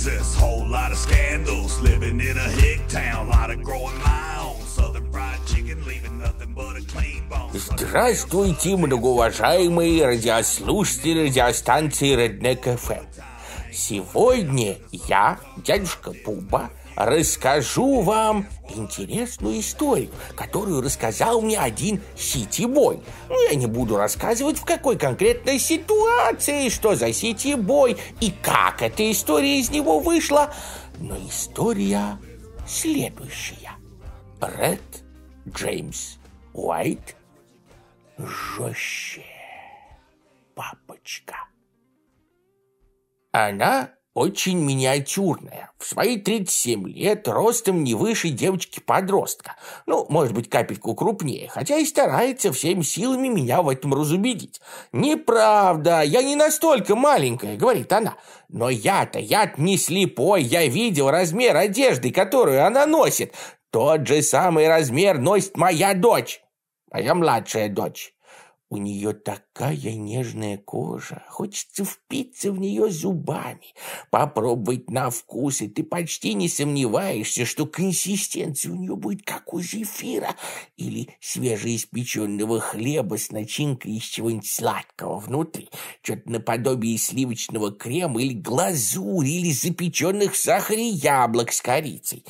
Jesus, whole lot of scandals. Living in a hick town, lot of growing my own. Southern fried chicken, leaving nothing but a clean bone. Здравствуйте, многоуважаемые радиослушатели радиостанции Redneck FM. Сегодня я, дядюшка Пуба, расскажу вам интересную историю, которую рассказал мне один сити-бой. Ну, я не буду рассказывать, в какой конкретной ситуации, что за сити-бой и как эта история из него вышла, но история следующая. Ред Джеймс Уайт жестче папочка. Она очень миниатюрная, в свои 37 лет, ростом не выше девочки-подростка. Ну, может быть, капельку крупнее, хотя и старается всеми силами меня в этом разубедить. «Неправда, я не настолько маленькая», — говорит она. «Но я-то, я не слепой, я видел размер одежды, которую она носит. Тот же самый размер носит моя дочь, моя младшая дочь». У нее такая нежная кожа, хочется впиться в нее зубами, попробовать на вкус, и ты почти не сомневаешься, что консистенция у нее будет как у зефира или свежеиспеченного хлеба с начинкой из чего-нибудь сладкого внутри, что-то наподобие сливочного крема или глазури, или запеченных в сахаре яблок с корицей.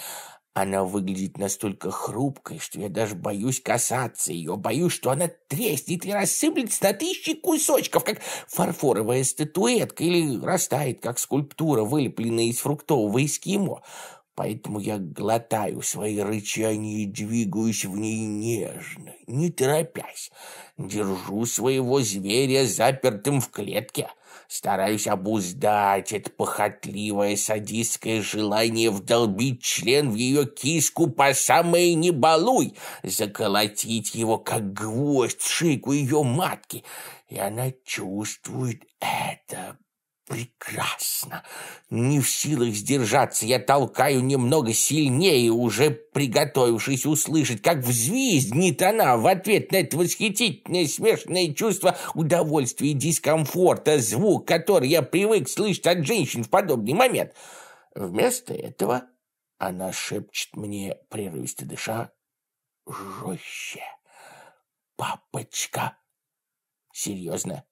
Она выглядит настолько хрупкой, что я даже боюсь касаться ее, боюсь, что она треснет и рассыплется на тысячи кусочков, как фарфоровая статуэтка, или растает, как скульптура, вылепленная из фруктового эскимо. Поэтому я глотаю свои рычания и двигаюсь в ней нежно, не торопясь. Держу своего зверя запертым в клетке, стараюсь обуздать это похотливое садистское желание вдолбить член в ее киску по самой не балуй, заколотить его, как гвоздь, шейку ее матки. И она чувствует это прекрасно. Не в силах сдержаться, я толкаю немного сильнее, уже приготовившись услышать, как взвизгнет она в ответ на это восхитительное смешанное чувство удовольствия и дискомфорта, звук, который я привык слышать от женщин в подобный момент. Вместо этого она шепчет мне, прерывисто дыша, жестче. «Папочка!» «Серьезно?»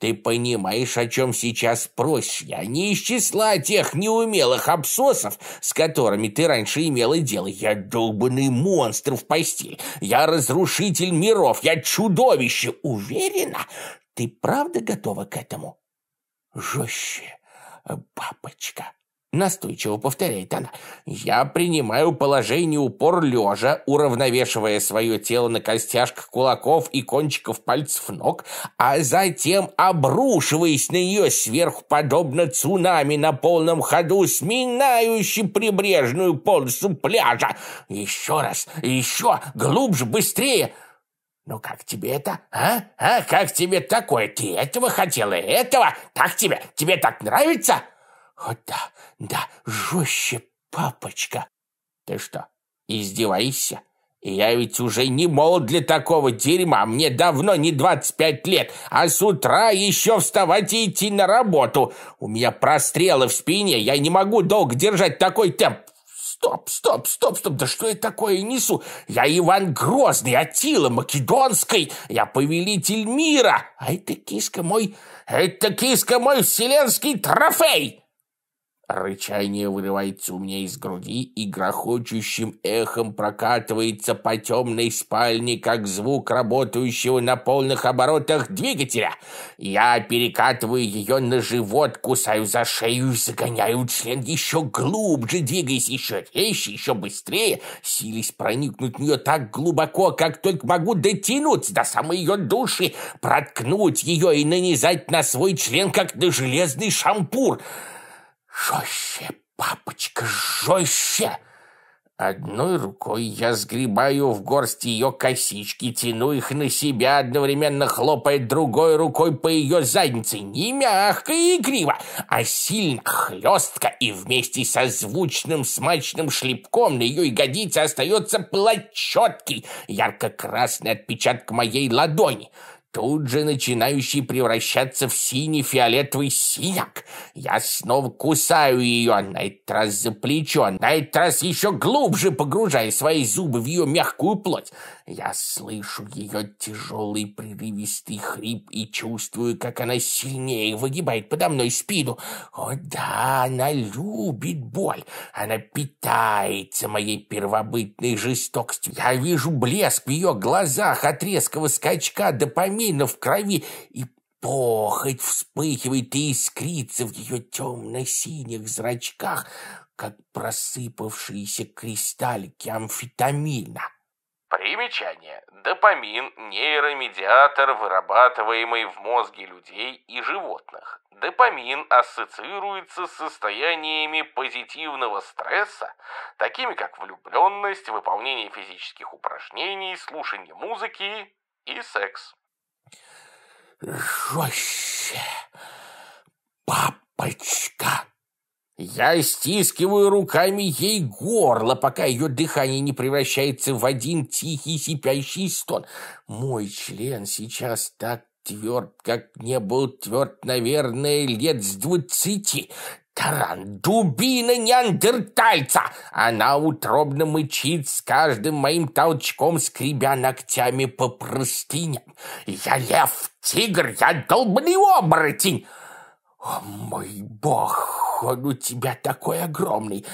Ты понимаешь, о чем сейчас просишь? Я не из числа тех неумелых обсосов, с которыми ты раньше имела дело. Я долбанный монстр в постели. Я разрушитель миров. Я чудовище. Уверена? Ты правда готова к этому? Жестче, папочка. Настойчиво повторяет она. Я принимаю положение упор лежа, уравновешивая свое тело на костяшках кулаков и кончиков пальцев ног, а затем обрушиваясь на нее сверху, подобно цунами на полном ходу, сминающий прибрежную полосу пляжа. Еще раз, еще, глубже, быстрее. Ну как тебе это, а? А как тебе такое? Ты этого хотела, этого? Так тебе? Тебе так нравится? «О, да, да, жестче, папочка!» «Ты что, издеваешься? Я ведь уже не молод для такого дерьма, мне давно не 25 лет, а с утра еще вставать и идти на работу. У меня прострелы в спине, я не могу долго держать такой темп. Стоп, стоп, стоп, стоп, да что я такое несу? Я Иван Грозный, Атила Македонской, я повелитель мира, а это киска мой, это киска мой вселенский трофей!» Рычание вырывается у меня из груди и грохочущим эхом прокатывается по темной спальне, как звук работающего на полных оборотах двигателя. Я перекатываю ее на живот, кусаю за шею и загоняю член еще глубже, двигаясь еще резче, еще быстрее, силясь проникнуть в нее так глубоко, как только могу дотянуться до самой ее души, проткнуть ее и нанизать на свой член, как на железный шампур. Жестче, папочка, жестче! Одной рукой я сгребаю в горсть ее косички, тяну их на себя, одновременно хлопая другой рукой по ее заднице. Не мягко и игриво, а сильно, хлестко, и вместе со звучным смачным шлепком на ее ягодице остается плотчеткий, ярко-красный отпечаток моей ладони. Тут же начинающий превращаться в синий-фиолетовый синяк. Я снова кусаю ее, на этот раз за плечо, на этот раз еще глубже погружая свои зубы в ее мягкую плоть. Я слышу ее тяжелый прерывистый хрип и чувствую, как она сильнее выгибает подо мной спину. О да, она любит боль, она питается моей первобытной жестокостью. Я вижу блеск в ее глазах от резкого скачка допамина в крови и похоть вспыхивает и искрится в ее темно-синих зрачках, как просыпавшиеся кристаллики амфетамина. Примечание. Допамин – нейромедиатор, вырабатываемый в мозге людей и животных. Допамин ассоциируется с состояниями позитивного стресса, такими как влюбленность, выполнение физических упражнений, слушание музыки и секс. Жестче, папочка. Я стискиваю руками ей горло, пока ее дыхание не превращается в один тихий сипящий стон. Мой член сейчас так тверд, как не был тверд, наверное, лет с двадцати. Таран, дубина неандертальца! Она утробно мычит с каждым моим толчком, скребя ногтями по простыням. Я лев, тигр, я долбанный оборотень! О, мой бог, он у тебя такой огромный.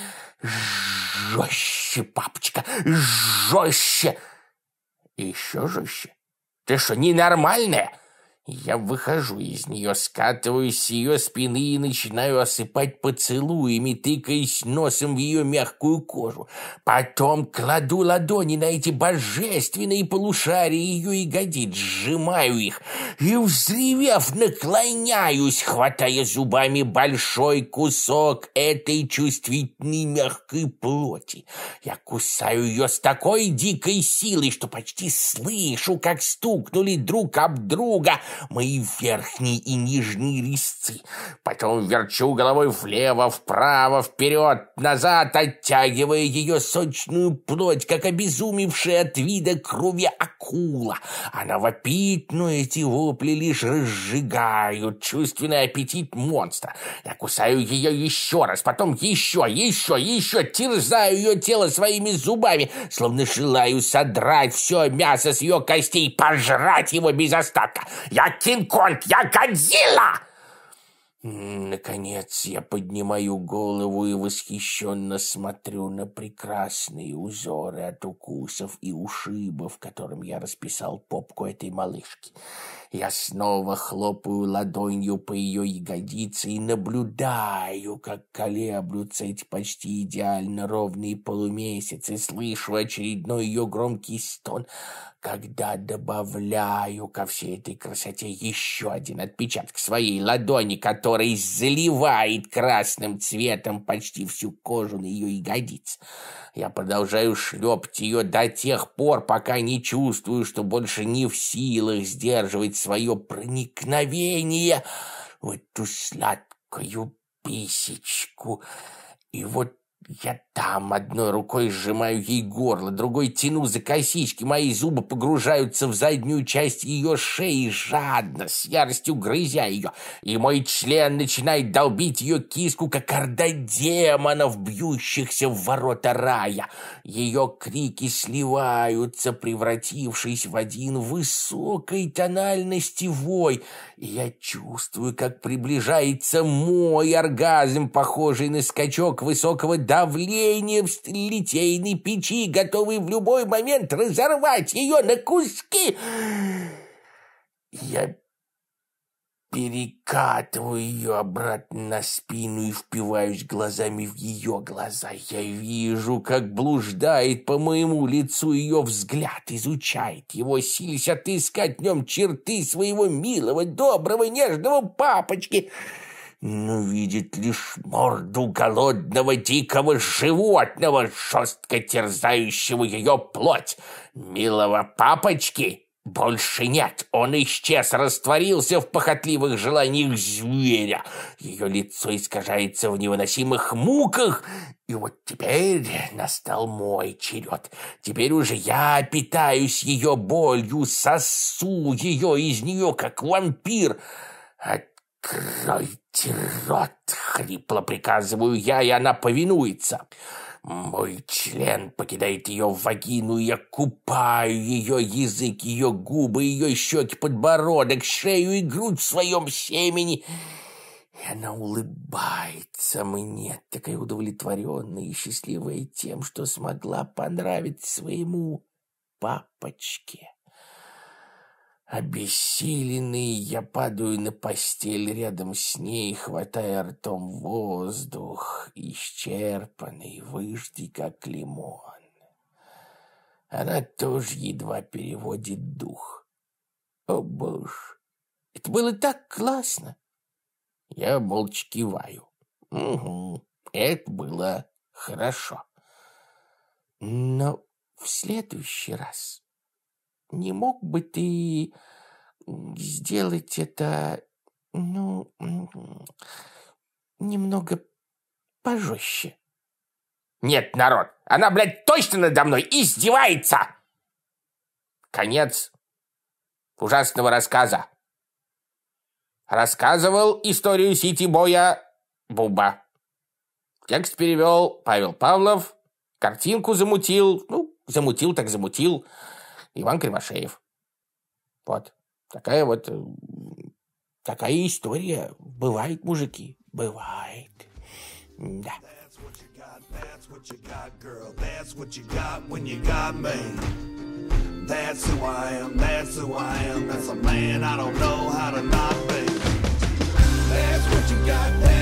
Жестче, папочка, жестче. Еще жестче. Ты что, ненормальная? Я выхожу из нее, скатываюсь с ее спины и начинаю осыпать поцелуями, тыкаясь носом в ее мягкую кожу. Потом кладу ладони на эти божественные полушария ее ягодиц, сжимаю их и, взревев, наклоняюсь, хватая зубами большой кусок этой чувствительной мягкой плоти. Я кусаю ее с такой дикой силой, что почти слышу, как стукнули друг об друга — мои верхние и нижние резцы. Потом верчу головой влево, вправо, вперед, назад, оттягивая ее сочную плоть, как обезумевшая от вида крови акула. Она вопит, но эти вопли лишь разжигают чувственный аппетит монстра. Я кусаю ее еще раз, потом еще, еще, еще, терзаю ее тело своими зубами, словно желаю содрать все мясо с ее костей, пожрать его без остатка. Я Кинг-Конг, я Годзилла!» Наконец я поднимаю голову и восхищенно смотрю на прекрасные узоры от укусов и ушибов, которым я расписал попку этой малышки. Я снова хлопаю ладонью по ее ягодице и наблюдаю, как колеблются эти почти идеально ровные полумесяцы, слышу очередной ее громкий стон, когда добавляю ко всей этой красоте еще один отпечаток своей ладони, который заливает красным цветом почти всю кожу на ее ягодиц. Я продолжаю шлепать ее до тех пор, пока не чувствую, что больше не в силах сдерживать свое проникновение в эту сладкую писечку. И вот я там одной рукой сжимаю ей горло, другой тяну за косички, мои зубы погружаются в заднюю часть ее шеи, жадно, с яростью грызя ее, и мой член начинает долбить ее киску, как орда демонов, бьющихся в ворота рая. Ее крики сливаются, превратившись в один высокой тональности вой, и я чувствую, как приближается мой оргазм, похожий на скачок высокого давление в литейной печи, готовый в любой момент разорвать ее на куски. Я перекатываю ее обратно на спину и впиваюсь глазами в ее глаза. Я вижу, как блуждает по моему лицу ее взгляд, изучает его, силясь отыскать в нем черты своего милого, доброго, нежного папочки — но видит лишь морду голодного дикого животного, жестко терзающего ее плоть, милого папочки, больше нет. Он исчез, растворился в похотливых желаниях зверя. Ее лицо искажается в невыносимых муках. И вот теперь настал мой черед. Теперь уже я питаюсь ее болью, сосу ее из нее, как вампир. «Откройте рот!» — хрипло приказываю я, и она повинуется. Мой член покидает ее вагину, я купаю ее язык, ее губы, ее щеки, подбородок, шею и грудь в своем семени. И она улыбается мне, такая удовлетворенная и счастливая тем, что смогла понравиться своему папочке. Обессиленный, я падаю на постель рядом с ней, хватая ртом воздух, исчерпанный, выжди, как лимон. Она тоже едва переводит дух. О, боже, это было так классно. Я молча киваю. Угу, это было хорошо. Но в следующий раз не мог бы ты сделать это, ну, немного пожестче? Нет, народ, она, блядь, точно надо мной издевается! Конец ужасного рассказа. Рассказывал историю сити-боя Буба. Текст перевел Павел Павлов, картинку замутил, ну, замутил так замутил, Иван Кривошеев. Вот. Такая вот... Э, такая история. Бывает, мужики. Бывает. Да. That's what you got, girl. That's what you got when you got me. That's who I am. That's who I am. That's a man I don't know how to not be. That's what you got. That's.